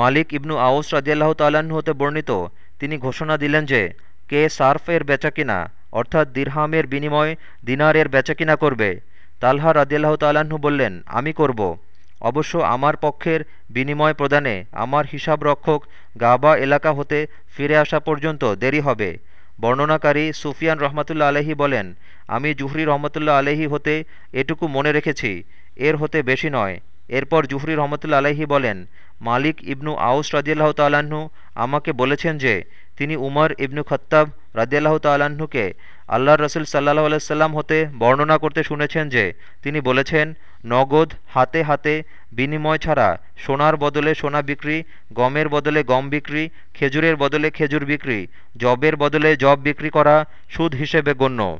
মালিক ইবনু আউস রাজিয়াল্লাহ তাল্লাহ্ন হতে বর্ণিত। তিনি ঘোষণা দিলেন যে, কে সার্ফের বেচাকিনা, অর্থাৎ দিরহামের বিনিময়ে দিনারের বেচাকিনা করবে। তালহা রাজিয়াল্লাহ তাল্লাহ্ন বললেন, আমি করব। অবশ্য আমার পক্ষের বিনিময় প্রদানে আমার হিসাব রক্ষক গাবা এলাকা হতে ফিরে আসা পর্যন্ত দেরি হবে। বর্ণনাকারী সুফিয়ান রহমতুল্লা আলহি বলেন, আমি জুহরি রহমতুল্লাহ আলহি হতে এটুকু মনে রেখেছি। এর হতে বেশি নয়। এরপর জুহরি রহমতুল্লা আলহি বলেন, মালিক ইবনু আউস রাজিয়াল্লাহ তাল্লাহ্ন আমাকে বলেছেন যে, তিনি উমর ইবনু খত্তাব রাজিয়াল্লাহ তাল্লাহ্নকে আল্লাহ রসুল সাল্লাহ আলাইসাল্লাম হতে বর্ণনা করতে শুনেছেন যে, তিনি বলেছেন, নগদ হাতে হাতে বিনিময় ছাড়া সোনার বদলে সোনা বিক্রি, গমের বদলে গম বিক্রি, খেজুরের বদলে খেজুর বিক্রি জবের বদলে জব বিক্রি করা সুদ হিসেবে গণ্য।